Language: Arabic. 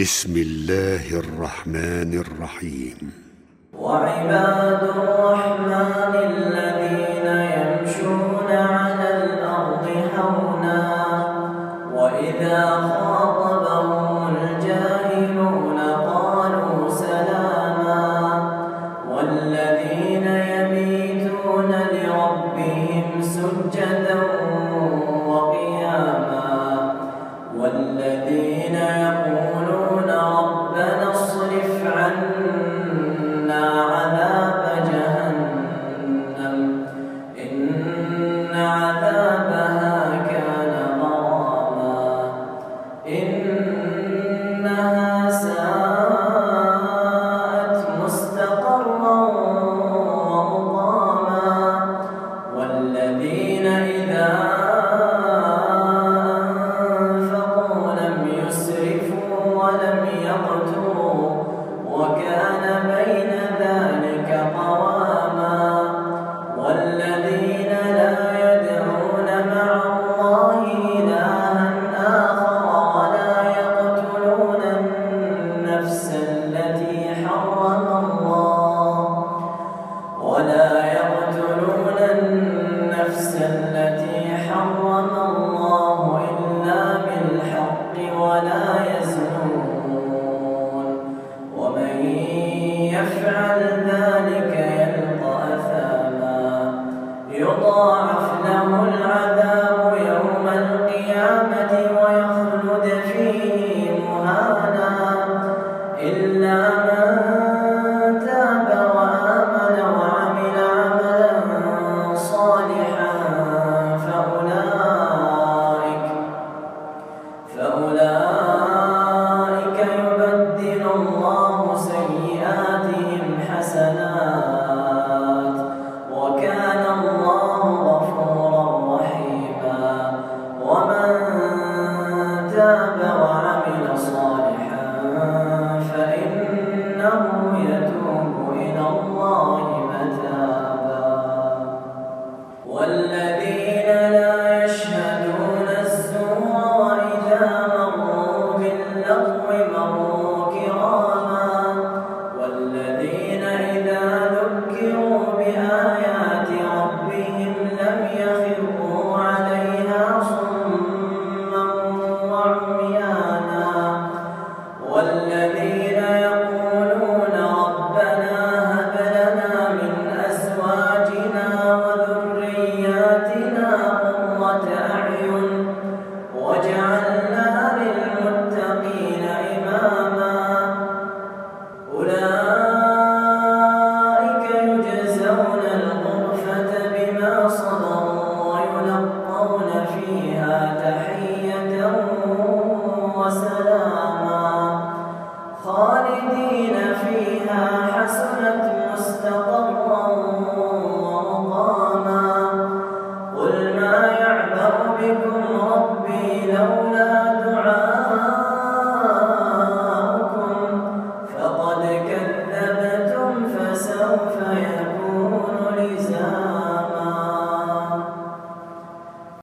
بسم الله الرحمن الرحيم. وعباد صراط صالحا فإنه يتوب إلى الله.